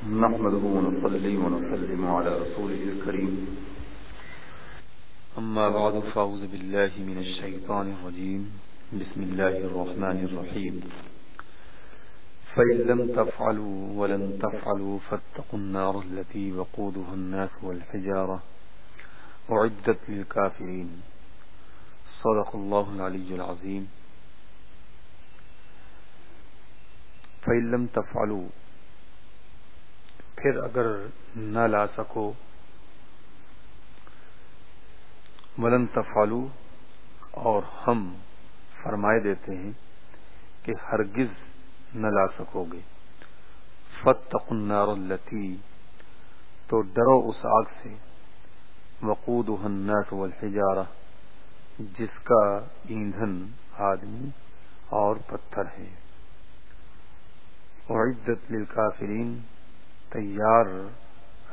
نحمده ونصلي ونسلم على رسوله الكريم. أما بعد، فأعوذ بالله من الشيطان الرجيم. بسم الله الرحمن الرحيم. فإن لم تفعلوا ولن تفعلوا فاتقوا النار التي وقودها الناس والحجارة. أعدت للكافرين. صدق الله العلي العظيم. فإن لم تفعلوا پھر اگر نہ لا سکو، ولن تفالو اور ہم فرمائے دیتے ہیں کہ ہرگز نہ لا سکو گے۔ فتق النار التی تو ڈرو اس آگ سے۔ وقود الناس والحجارہ جس کا ایندھن آدمی اور پتھر ہے اعدت للکافرین تیار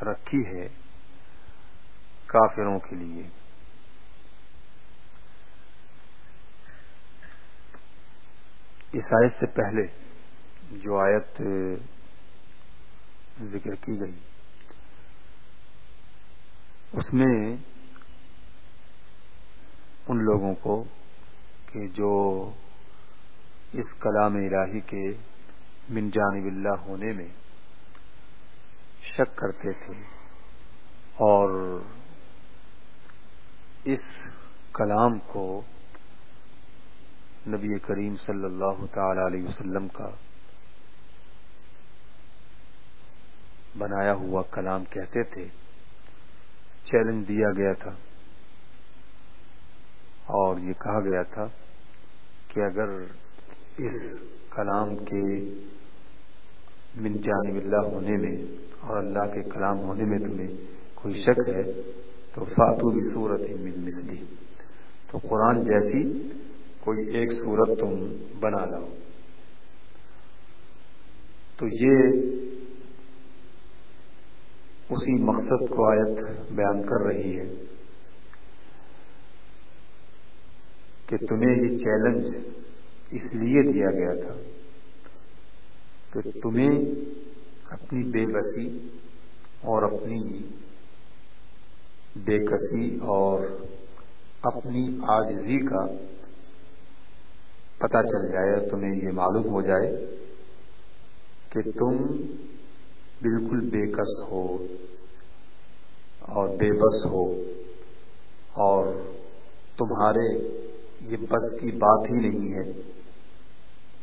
رکھی ہے کافروں کے لیے۔ اس آیت سے پہلے جو آیت ذکر کی گئی، اس میں ان لوگوں کو کہ جو اس کلام الہی کے من جانب اللہ ہونے میں شک کرتے تھے اور اس کلام کو نبی کریم صلی اللہ تعالی علیہ وسلم کا بنایا ہوا کلام کہتے تھے، چیلنج دیا گیا تھا۔ اور یہ کہا گیا تھا کہ اگر اس کلام کے من جانب اللہ ہونے میں اور اللہ کے کلام ہونے میں تمہیں کوئی شک ہے تو فاتو بھی صورت من مثلی۔ تو قرآن جیسی کوئی ایک صورت تم بنا لاؤ۔ تو یہ اسی مقصد کو آیت بیان کر رہی ہے کہ تمہیں یہ چیلنج اس لیے دیا گیا تھا کہ تمہیں اپنی بے بسی اور اپنی بے کسی اور اپنی آجزی کا پتہ چل جائے اور تمہیں یہ معلوم ہو جائے کہ تم بالکل بے کس ہو اور بے بس ہو اور تمہارے یہ بس کی بات ہی نہیں ہے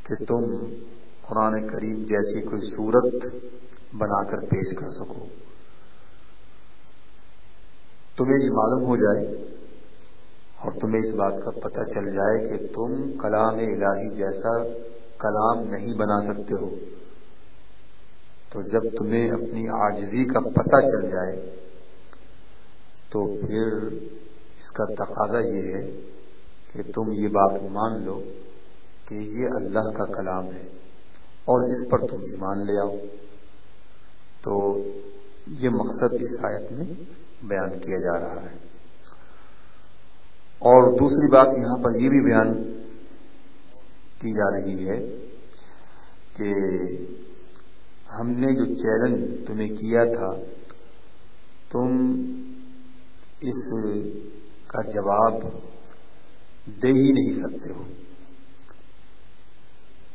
کہ تم قرآن کریم جیسی کوئی صورت بنا کر پیش کر سکو۔ تمہیں یہ معلوم ہو جائے اور تمہیں اس بات کا پتہ چل جائے کہ تم کلام الہی جیسا کلام نہیں بنا سکتے ہو۔ تو جب تمہیں اپنی آجزی کا پتہ چل جائے تو پھر اس کا تقاضا یہ ہے کہ تم یہ بات مان لو کہ یہ اللہ کا کلام ہے۔ اور اس پر تم ایمان لے آؤ۔ تو یہ مقصد اس آیت میں بیان کیا جا رہا ہے۔ اور دوسری بات یہاں پر یہ بھی بیان کی جا رہی ہے کہ ہم نے جو چیلنج تمہیں کیا تھا، تم اس کا جواب دے ہی نہیں سکتے ہو۔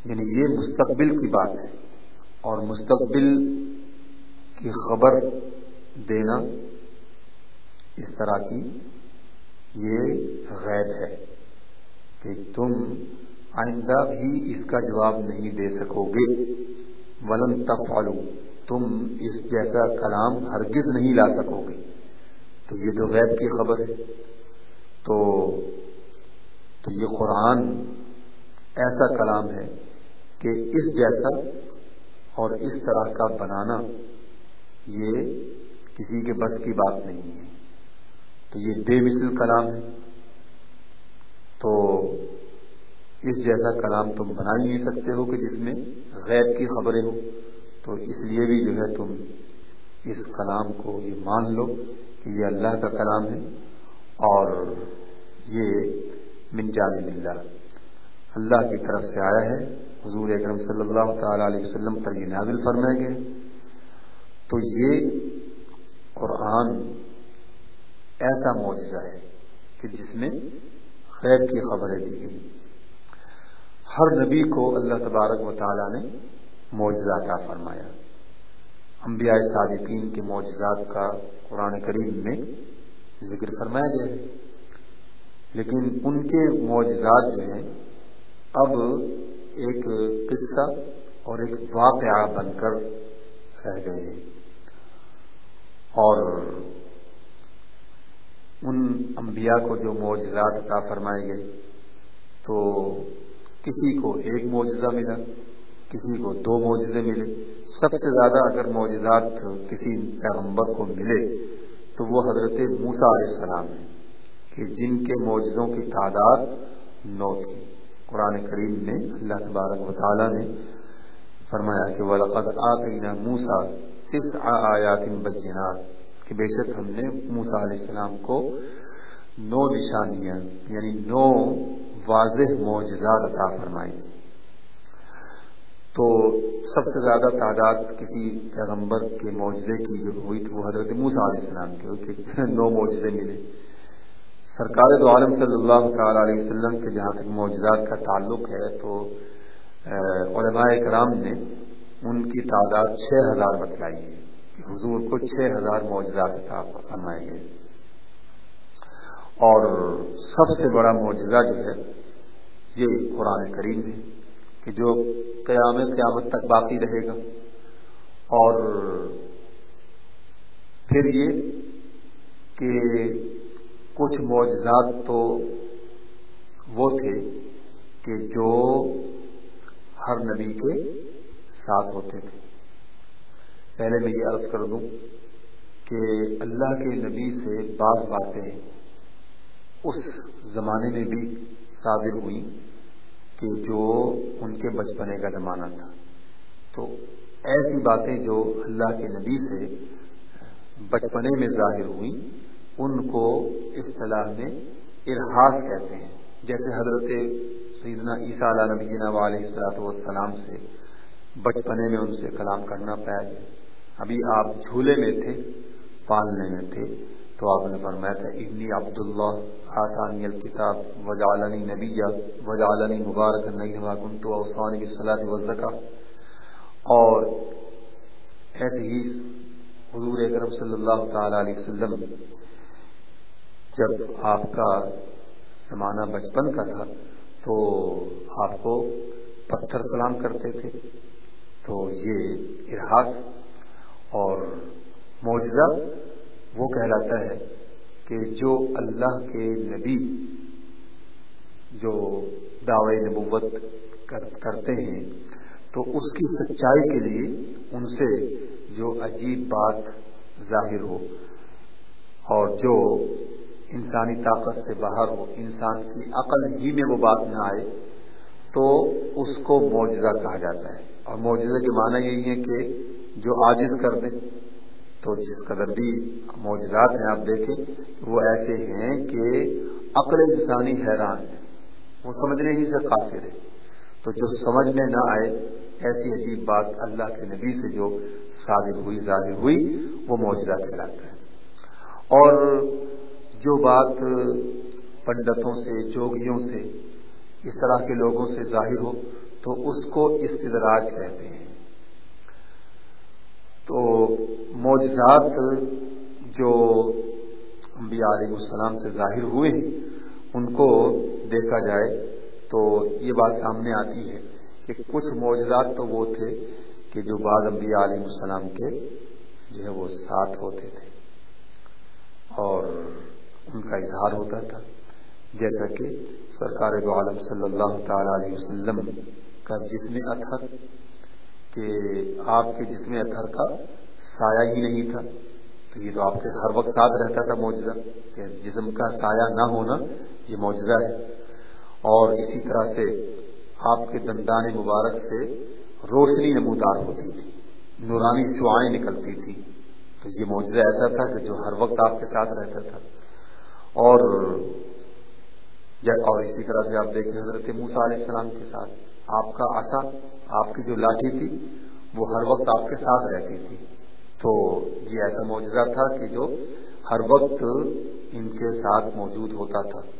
یعنی یہ مستقبل کی بات ہے اور مستقبل کی خبر دینا اس طرح کی یہ غیر ہے کہ تم آئندہ بھی اس کا جواب نہیں دے سکو گے۔ ولن تفعلو تم اس جیسا کلام ہرگز نہیں لا سکو گے۔ تو یہ تو غیب کی خبر ہے، تو تو یہ قرآن ایسا کلام ہے کہ اس جیسا اور اس طرح کا بنانا یہ کسی کے بس کی بات نہیں ہے۔ تو یہ بے مثل کلام ہے۔ تو اس جیسا کلام تم بنا ہی نہیں سکتے ہو کہ جس میں غیر کی خبریں ہو تو اس لیے بھی جو ہے تم اس کلام کو یہ مان لو کہ یہ اللہ کا کلام ہے اور یہ من جانب اللہ۔ اللہ کی طرف سے آیا ہے۔ حضور اکرم صلی اللہ تعالی علیہ وسلم پر یہ نازل فرمائے گئے۔ تو یہ قرآن ایسا معجزہ ہے کہ جس میں خیر کی خبریں دی گئی ہر نبی کو اللہ تبارک و تعالیٰ نے معجزہ کا فرمایا۔ انبیاء صادقین کے معجزات کا قرآن کریم میں ذکر فرمایا گیا ہے۔ لیکن ان کے معجزات جو ہیں، اب ایک قصہ اور ایک واقعہ بن کر رہ گئے اور ان انبیاء کو جو معجزات عطا فرمائے گئے، تو کسی کو ایک معجزہ ملا، کسی کو دو معجزے ملے۔ سب سے زیادہ اگر معجزات کسی پیغمبر کو ملے، تو وہ حضرت موسا علیہ السلام ہیں، کہ جن کے معجزوں کی تعداد نو تھی۔ قرآن کریم میں اللہ تبارک و تعالیٰ نے فرمایا کہ وَلَقَدْ آتَيْنَا مُوسَى تِسْعَ آيَاتٍ کہ بے شک ہم نے موسا علیہ السلام کو نو نشانیاں یعنی نو واضح معجزات عطا فرمائی۔ تو سب سے زیادہ تعداد کسی پیغمبر کے معجزے کی جو ہوئی تھی وہ حضرت موسا علیہ السلام کے نو معجزے ملے۔ سرکار دو عالم صلی اللہ تعالی علیہ وسلم کے جہاں تک معجزات کا تعلق ہے، تو علماء کرام نے ان کی تعداد چھ ہزار بتلائی ہے حضور کو چھ ہزار معجزات فرمائے گئے۔ اور سب سے بڑا معجزہ جو ہے، یہ قرآن کریم ہے کہ جو قیام قیامت تک باقی رہے گا۔ اور پھر یہ کہ کچھ معجزات تو وہ تھے کہ جو ہر نبی کے ساتھ ہوتے تھے۔ پہلے میں یہ عرض کر دوں کہ اللہ کے نبی سے بعض باتیں اس زمانے میں بھی صادر ہوئی کہ جو ان کے بچپنے کا زمانہ تھا۔ تو ایسی باتیں جو اللہ کے نبی سے بچپنے میں ظاہر ہوئی ان کو اصطلاح میں ارحاس کہتے ہیں۔ جیسے حضرت سیدنا عیسیٰ علیہ نبی علیہ السلاۃ والسلام سے بچپنے میں ان سے کلام کرنا پایا گیا۔ ابھی آپ جھولے میں تھے، پالنے میں تھے۔ تو آپ نے فرمایا تھا ابنی عبداللہ آسانی الکتاب وجالنی نبی وجالنی مبارک نہیں تو اوسان کی صلاح وزکا اور ایسے ہی حضور اکرم صلی اللہ تعالی علیہ وسلم جب آپ کا زمانہ بچپن کا تھا تو آپ کو پتھر سلام کرتے تھے۔ تو یہ ارحاس اور معجزہ وہ کہلاتا ہے کہ جو اللہ کے نبی جو دعوی نبوت کرتے ہیں، تو اس کی سچائی کے لیے ان سے جو عجیب بات ظاہر ہو اور جو انسانی طاقت سے باہر ہو، انسان کی عقل ہی میں وہ بات نہ آئے، تو اس کو معجزہ کہا جاتا ہے۔ اور معجزہ کے معنی یہی ہے کہ جو عاجز کر دیں تو جس قدر بھی معجزات ہیں، آپ دیکھیں، وہ ایسے ہیں کہ عقل انسانی حیران ہے، وہ سمجھنے ہی سے قاصر ہے۔ تو جو سمجھ میں نہ آئے، ایسی عجیب بات اللہ کے نبی سے جو صادر ہوئی، ظاہر ہوئی، وہ معجزہ کہلاتا ہے۔ اور جو بات پنڈتوں سے، جوگیوں سے، اس طرح کے لوگوں سے ظاہر ہو، تو اس کو استدراج کہتے ہیں۔ تو معجزات جو انبیاء علیہ السلام سے ظاہر ہوئے ہیں، ان کو دیکھا جائے تو یہ بات سامنے آتی ہے کہ کچھ معجزات تو وہ تھے کہ جو بعض انبیاء علیہ السلام کے جو ہے وہ ساتھ ہوتے تھے۔ اور ان کا اظہار ہوتا تھا، جیسا کہ سرکار دو عالم صلی اللہ تعالی علیہ وسلم کا جسم اتھر کہ آپ کے جسم اتھر کا سایہ ہی نہیں تھا۔ تو یہ تو آپ کے ہر وقت ساتھ رہتا تھا معجزہ، کہ جسم کا سایہ نہ ہونا یہ معجزہ ہے۔ اور اسی طرح سے آپ کے دندان مبارک سے روشنی نمودار ہوتی تھی، نورانی سوائیں نکلتی تھی تو یہ معجزہ ایسا تھا کہ جو ہر وقت آپ کے ساتھ رہتا تھا۔ اور اور اسی طرح سے آپ دیکھیں حضرت موسا علیہ السلام کے ساتھ، آپ کا آسا آپ کی جو لاٹھی تھی، وہ ہر وقت آپ کے ساتھ رہتی تھی۔ تو یہ ایسا معجزہ تھا کہ جو ہر وقت ان کے ساتھ موجود ہوتا تھا۔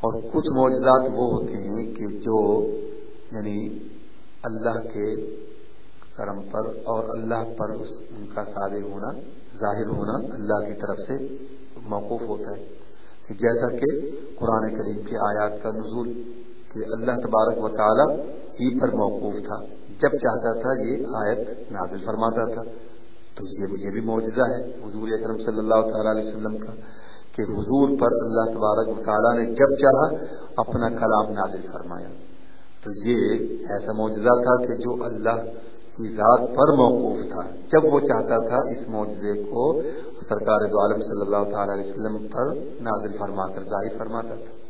اور کچھ معجزات وہ ہوتے ہیں کہ جو یعنی اللہ کے کرم پر اور اللہ پر اس ان کا صادر ہونا، ظاہر ہونا اللہ کی طرف سے موقف ہوتا ہے۔ جیسا کہ قرآن کریم کی آیات کا نزول کہ اللہ تبارک و تعالی ہی پر موقوف تھا۔ جب چاہتا تھا یہ آیت نازل فرماتا تھا۔ تو یہ بھی معجزہ ہے۔ حضور اکرم صلی اللہ تعالی علیہ وسلم کا کہ حضور پر اللہ تبارک و تعالیٰ نے جب چاہا اپنا کلام نازل فرمایا۔ تو یہ ایسا معجزہ تھا کہ جو اللہ کی ذات پر موقوف تھا۔ جب وہ چاہتا تھا اس معجزے کو سرکار دو عالم صلی اللہ تعالی علیہ وسلم پر نازل فرما کر، ظاہر فرماتا تھا۔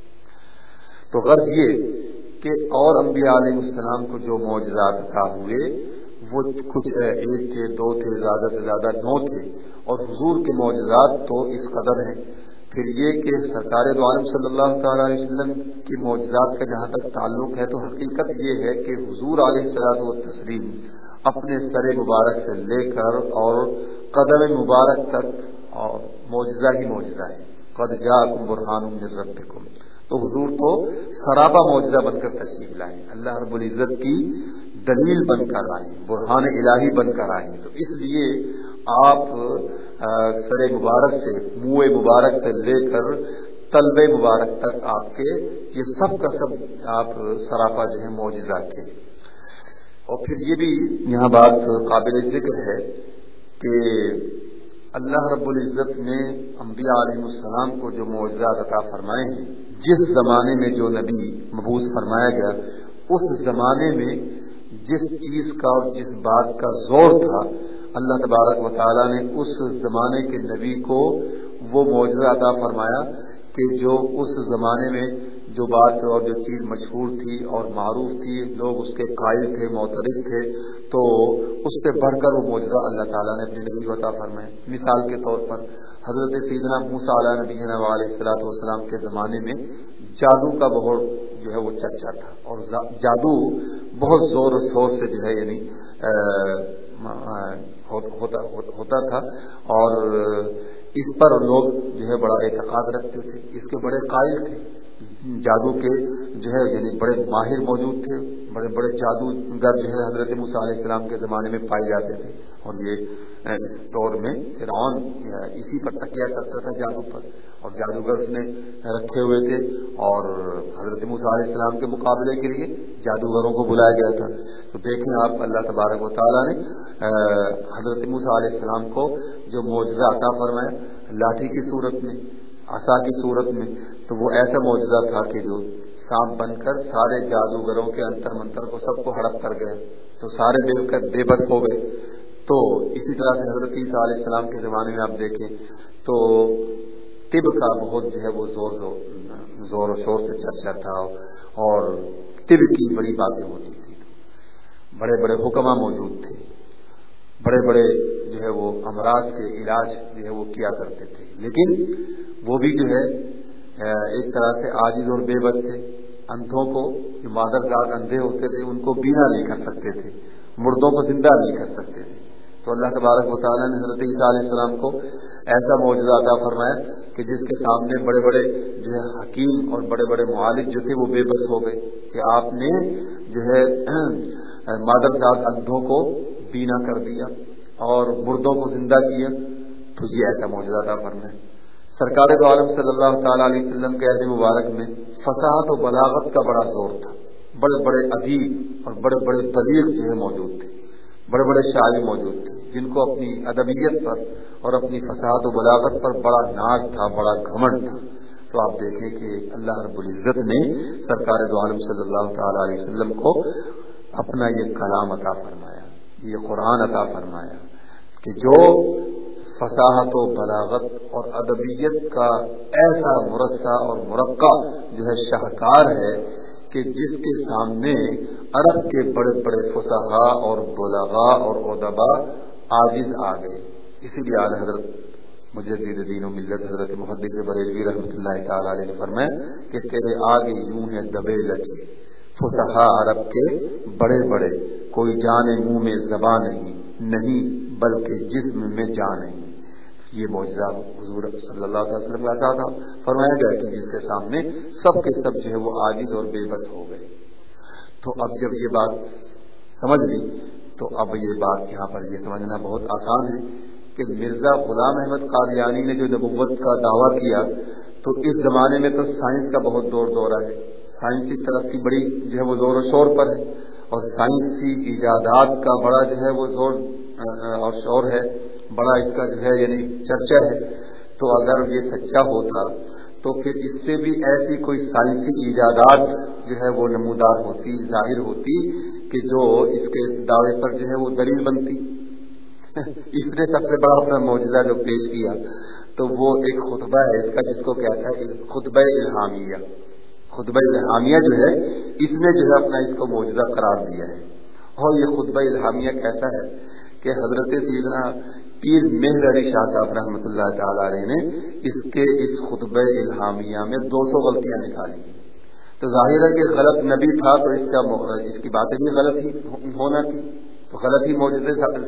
تو غرض یہ کہ اور انبیاء علیہ السلام کو جو معجزات عطا ہوئے، وہ کچھ ایک تھے، دو تھے، زیادہ سے زیادہ نو تھے۔ اور حضور کے معجزات تو اس قدر ہیں۔ پھر یہ کہ سرکار دو عالم صلی اللہ تعالی علیہ وسلم کی معجزات کا جہاں تک تعلق ہے تو حقیقت یہ ہے کہ حضور علیہ صلاح و تسلیم اپنے سر مبارک سے لے کر اور قدم مبارک تک اور معجزہ ہی معجزہ ہے۔ قد جا کم برحان تو حضور کو سرابا معجزہ بن کر تشریف لائیں اللہ رب العزت کی دلیل بن کر آئیں برہان الہی بن کر آئیں تو اس لیے آپ سر مبارک سے، منہ مبارک سے لے کر طلب مبارک تک آپ کے یہ سب کا سب آپ سراپا جو ہے معجزہ کے۔ اور پھر یہ بھی یہاں بات قابل ذکر ہے کہ اللہ رب العزت نے انبیاء علیہ السلام کو جو معجزات عطا فرمائے ہیں، جس زمانے میں جو نبی مبوس فرمایا گیا، اس زمانے میں جس چیز کا اور جس بات کا زور تھا، اللہ تبارک و تعالیٰ نے اس زمانے کے نبی کو وہ معجزہ عطا فرمایا کہ جو اس زمانے میں جو بات اور جو چیز مشہور تھی اور معروف تھی، لوگ اس کے قائل تھے معترف تھے، تو اس سے بڑھ کر وہ معجزہ اللہ تعالیٰ نے اپنے نبی کو عطا فرمائے مثال کے طور پر حضرت سیدنا موسا علیہ نبی علیہ السلاۃ والسلام کے زمانے میں جادو کا بہت جو ہے وہ چرچا تھا اور جادو بہت زور و شور سے جو ہے یعنی ہوتا تھا اور اس پر لوگ جو ہے بڑا اعتقاد رکھتے تھے، اس کے بڑے قائل تھے۔ جادو کے جو ہے یعنی بڑے ماہر موجود تھے، بڑے بڑے جادوگر جو ہے حضرت موسیٰ علیہ السلام کے زمانے میں پائے جاتے تھے۔ اور یہ اس دور میں فرعون اسی پر تکیہ کرتا تھا جادو پر۔ اور جادوگر اس نے رکھے ہوئے تھے۔ اور حضرت موسیٰ علیہ السلام کے مقابلے کے لیے جادوگروں کو بلایا گیا تھا۔ تو دیکھیں آپ، اللہ تبارک و تعالیٰ نے حضرت موسیٰ علیہ السلام کو جو معجزہ عطا فرمایا، لاٹھی کی صورت میں۔ آسا کی صورت میں، تو وہ ایسا معجزہ تھا کہ جو سانپ بن کر سارے جادوگروں کے انتر منتر کو سب کو ہڑپ کر گئے، تو سارے دیکھ کر بے بس ہو گئے۔ تو اسی طرح سے حضرت عیسیٰ علیہ السلام کے زمانے میں آپ دیکھیں، تو طب کا بہت جو ہے وہ زور زور و شور سے چرچا تھا اور طب کی بڑی باتیں ہوتی تھی بڑے بڑے حکمہ موجود تھے۔ بڑے بڑے جو ہے وہ امراض کے علاج جو ہے وہ کیا کرتے تھے۔ لیکن وہ بھی جو ہے ایک طرح سے عاجز اور بے بس تھے۔ اندھوں کو جو مادر داد اندھے ہوتے تھے، ان کو بینا نہیں کر سکتے تھے۔ مردوں کو زندہ نہیں کر سکتے تھے۔ تو اللہ تبارک و تعالیٰ نے حضرت عیسیٰ علیہ السلام کو ایسا معجزہ عطا فرمایا کہ جس کے سامنے بڑے بڑے جو ہے حکیم اور بڑے بڑے معالج جو تھے وہ بے بس ہو گئے کہ آپ نے جو ہے مادر داد اندھوں کو بینا کر دیا۔ اور مردوں کو زندہ کیا، تو یہ ایسا معجزہ عطا فرمایا سرکار تو عالم صلی اللہ تعالیٰ علیہ وسلم کے عہد مبارک میں فصاحت و بلاغت کا بڑا زور تھا۔ بڑے بڑے ادیب اور بڑے بڑے تلیق جو ہے موجود تھے۔ بڑے بڑے شاعری موجود تھے، جن کو اپنی ادبیت پر اور اپنی فصاحت و بلاغت پر بڑا ناز تھا، بڑا گھمنڈ تھا۔ تو آپ دیکھیں کہ اللہ رب العزت نے سرکار دو عالم صلی اللہ تعالی علیہ وسلم کو اپنا یہ کلام عطا فرمایا۔ یہ قرآن عطا فرمایا کہ جو فصاحت و بلاغت اور ادبیت کا ایسا مرثہ اور مرقع جو ہے شاہکار ہے کہ جس کے سامنے عرب کے بڑے بڑے فصحا اور بلغا اور ادبا عاجز آ گئے۔ اسی لیے آج حضرت مجدد دین و ملت حضرت محدث بریلوی رحمۃ اللہ تعالی علیہ نے فرمایا کہ تیرے آگے یوں ہے دبے لچے۔ فصحا عرب کے بڑے بڑے، کوئی جانے منہ میں زبان نہیں نہیں بلکہ جسم میں جان ہے۔ یہ معجزہ حضور صلی اللہ علیہ وسلم کا تھا فرمایا گیا کہ جس کے سامنے سب کے سب جو ہے وہ عاجز اور بے بس ہو گئے۔ تو اب جب یہ بات سمجھ لی تو اب یہ بات یہاں پر یہ سمجھنا بہت آسان ہے کہ مرزا غلام احمد قادیانی نے جو نبوت کا دعویٰ کیا، تو اس زمانے میں تو سائنس کا بہت دور دورہ ہے۔ سائنسی ترقی بڑی جو ہے وہ زور و شور پر ہے اور سائنسی ایجادات کا بڑا جو ہے وہ زور اور شور ہے، بڑا اس کا جو ہے یعنی چرچا ہے۔ تو اگر یہ سچا ہوتا تو پھر اس سے بھی ایسی کوئی سائنسی ایجادات جو ہے وہ نمودار ہوتی، ظاہر ہوتی کہ جو اس کے دعوے پر جو ہے وہ دلیل بنتی۔ اس نے سب سے بڑا اپنا معجزہ جو پیش کیا تو وہ ایک خطبہ ہے، اس کا جس کو کہتا ہے خطبہ الہامیہ۔ خطبہ الہامیہ جو ہے، اس نے جو ہے اپنا اس کو معجزہ قرار دیا ہے۔ اور یہ خطبہ الہامیہ کیسا ہے کہ حضرت سیدنا پیر مہر علی شاہ صاحب رحمۃ اللہ تعالی علیہ نے اس کے اس خطبہ الہامیہ میں دو سو غلطیاں نکالی۔ تو ظاہر ہے کہ غلط نبی تھا تو اس کا اس کی باتیں بھی غلط ہی ہونا تھی۔ تو غلط ہی موجود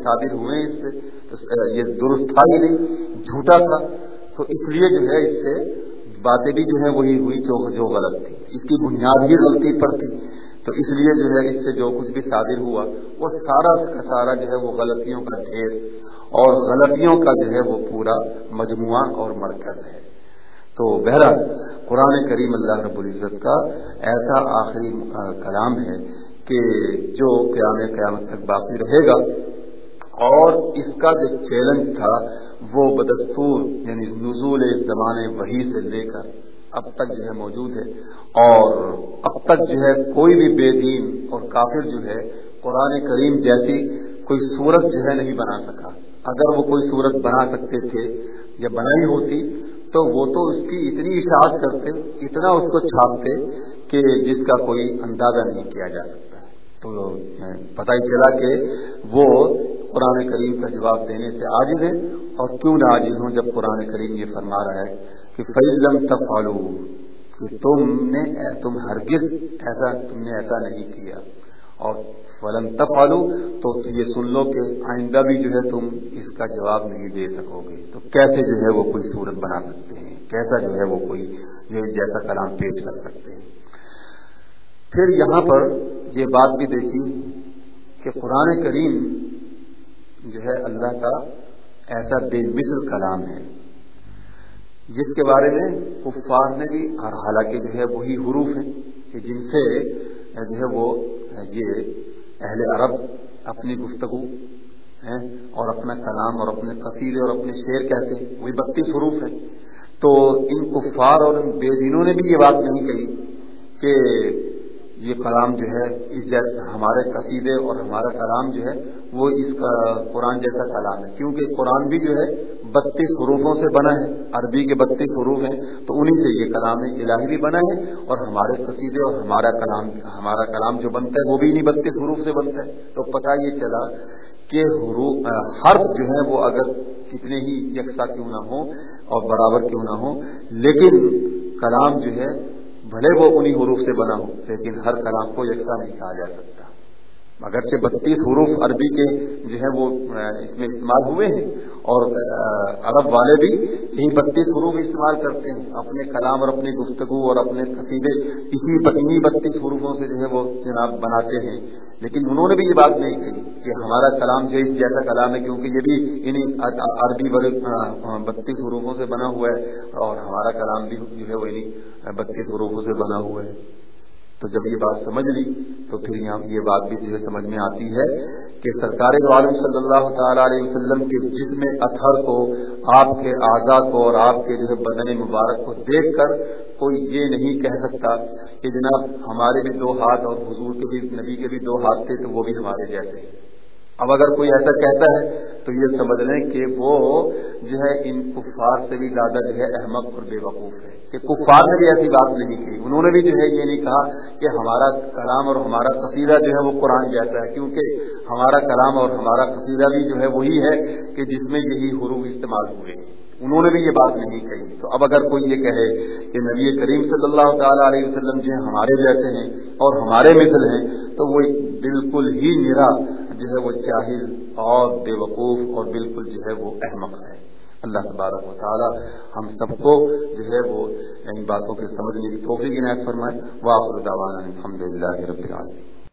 ثابت ہوئے اس سے۔ تو یہ درست تھا ہی نہیں؟ جھوٹا تھا۔ تو اس لیے جو ہے اس سے باتیں بھی جو ہے وہی ہوئی، جو غلط تھی۔ اس کی بنیاد ہی غلطی پر تھی۔ تو اس لیے جو ہے اس سے جو کچھ بھی صادر ہوا، وہ سارا کا سارا جو ہے وہ غلطیوں کا ڈھیر اور غلطیوں کا جو ہے وہ پورا مجموعہ اور مرکز ہے۔ تو بہرحال، قرآن کریم اللہ رب العزت کا ایسا آخری کلام ہے کہ جو قیام قیامت تک باقی رہے گا۔ اور اس کا جو چیلنج تھا وہ بدستور یعنی نزول اس زمانے وہی سے لے کر اب تک جو ہے موجود ہے۔ اور اب تک جو ہے کوئی بھی بے دین اور کافر جو ہے قرآن کریم جیسی کوئی صورت جو ہے نہیں بنا سکا۔ اگر وہ کوئی صورت بنا سکتے تھے یا بنائی ہوتی تو وہ تو اس کی اتنی اشاعت کرتے، اتنا اس کو چھاپتے کہ جس کا کوئی اندازہ نہیں کیا جا سکتا۔ تو پتہ ہی چلا کہ وہ قرآن کریم کا جواب دینے سے عاجز ہیں اور کیوں نہ عاجز ہوں جب قرآن کریم یہ فرما رہا ہے کہ فیضم تفالو کہ تم نے تم ہرگز ایسا تم نے ایسا نہیں کیا۔ اور فلم تفالو تو یہ سن لو کہ آئندہ بھی جو ہے تم اس کا جواب نہیں دے سکو گے۔ تو کیسے جو ہے وہ کوئی صورت بنا سکتے ہیں؟ کیسا جو ہے وہ کوئی جو جیسا کلام پیش کر سکتے ہیں؟ پھر یہاں پر یہ بات بھی دیکھی کہ قرآن کریم جو ہے اللہ کا ایسا بے مثل کلام ہے، جس کے بارے میں کفار نے بھی، اور حالانکہ جو ہے وہی حروف ہیں کہ جن سے جو ہے وہ یہ اہل عرب اپنی گفتگو، ہیں، اور اپنا کلام اور اپنے قصیدے اور اپنے شعر کہتے ہیں، وہی بتیس حروف ہیں۔ تو ان کفار اور ان بے دینوں نے بھی یہ بات نہیں کہی کہ یہ کلام جو ہے، اس جیسے ہمارے قصیدے اور ہمارا کلام جو ہے، وہ اس کا قرآن جیسا کلام ہے۔ کیونکہ قرآن بھی جو ہے، بتیس حروفوں سے بنا ہے۔ عربی کے بتیس حروف ہیں، تو انہیں سے یہ کلام الہی بھی بنا ہے۔ اور ہمارے قصیدے اور ہمارا کلام ہمارا کلام جو بنتا ہے، وہ بھی نہیں بتیس حروف سے بنتا ہے۔ تو پتہ یہ چلا کہ حروف، حرف جو ہے وہ اگر کتنے ہی یکساں کیوں نہ ہو اور برابر کیوں نہ ہو لیکن کلام جو ہے بھلے وہ انہیں حروف سے بنا ہو، لیکن ہر کلام کو یکساں نہیں کہا جا سکتا۔ اگرچہ بتیس حروف عربی کے جو ہے وہ اس میں استعمال ہوئے ہیں، اور عرب والے بھی یہی بتیس حروف استعمال کرتے ہیں۔ اپنے کلام اور اپنی گفتگو اور اپنے قصیدے، اسی انہیں بتیس حروفوں سے جو ہے وہ جناب بناتے ہیں۔ لیکن انہوں نے بھی یہ بات نہیں کہی کہ ہمارا کلام جو اس جیسا کلام ہے، کیونکہ یہ بھی یعنی، انہیں عربی بتیس حروفوں سے بنا ہوا ہے، اور ہمارا کلام بھی جو ہے وہ یعنی، انہیں بتیس حروفوں سے بنا ہوا ہے۔ تو جب یہ بات سمجھ لی تو پھر یہاں یہ بات بھی مجھے سمجھ میں آتی ہے کہ سرکار عالم صلی اللہ تعالی علیہ وسلم کے جسم اطہر کو، آپ کے اعضا کو اور آپ کے جو ہے بدن مبارک کو دیکھ کر کوئی یہ نہیں کہہ سکتا کہ جناب ہمارے بھی دو ہاتھ اور حضور کے بھی نبی کے بھی دو ہاتھ تھے تو وہ بھی ہمارے جیسے ہیں۔ اب اگر کوئی ایسا کہتا ہے تو یہ سمجھ لیں کہ وہ جو ہے ان کفار سے بھی زیادہ جو ہے احمد اور بے وقوف ہے کہ کفار نے بھی ایسی بات نہیں کی۔ انہوں نے بھی جو ہے یہ نہیں کہا کہ ہمارا کلام اور ہمارا قصیدہ جو ہے وہ قرآن جیسا ہے، کیونکہ ہمارا کلام اور ہمارا قصیدہ بھی جو ہے وہی ہے کہ جس میں یہی حروف استعمال ہوئے۔ انہوں نے بھی یہ بات نہیں کہی۔ تو اب اگر کوئی یہ کہے کہ نبی کریم صلی اللہ تعالی علیہ وسلم جو ہمارے جیسے ہیں اور ہمارے مثل ہیں، تو وہ بالکل ہی نرا جو ہے وہ جاہل اور بے وقوف اور بالکل جو ہے وہ احمق ہے۔ اللہ تبارک و تعالی ہم سب کو جو ہے وہ ان باتوں کے سمجھنے کی توفیق عنایت فرمائے۔ واخر دعوانا الحمد للہ رب العالمین۔